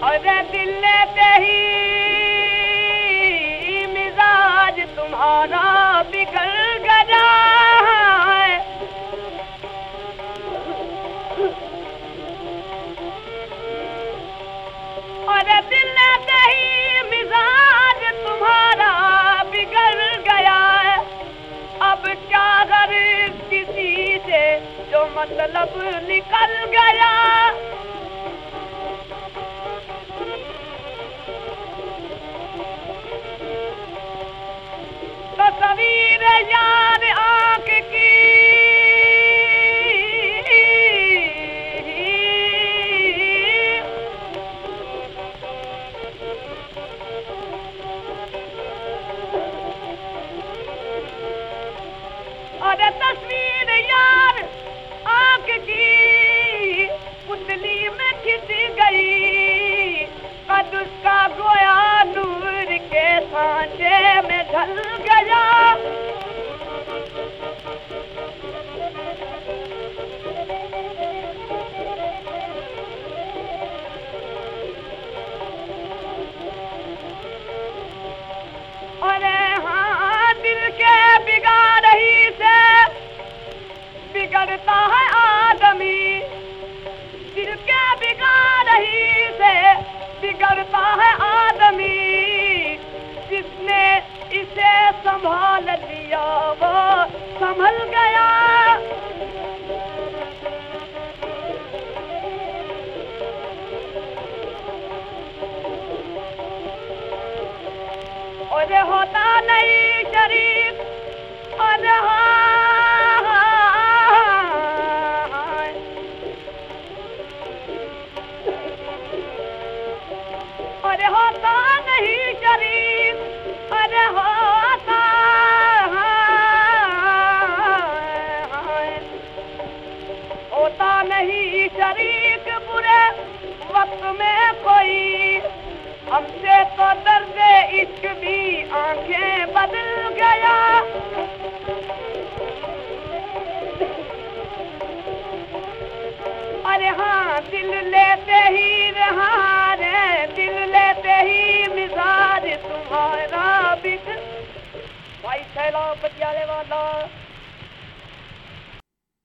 اور دل ہی مزاج تمہارا بگڑ گیا ہے۔ اور دل ہی مزاج تمہارا بگڑ گیا ہے۔ اب کیا غرض کسی سے جو مطلب نکل گیا؟ تصویر سنبھل گیا۔ اور ہوتا نہیں شریف اور ہاں۔ اور ہوتا نہیں شریک برے وقت میں کوئی۔ ہم سے تو درد عشق بھی آنکھیں بدل گیا۔ ارے ہاں دل لیتے ہی رہا رے دل لیتے ہی مزاج تمہارا بک بھائی سیلاب پٹیالے والا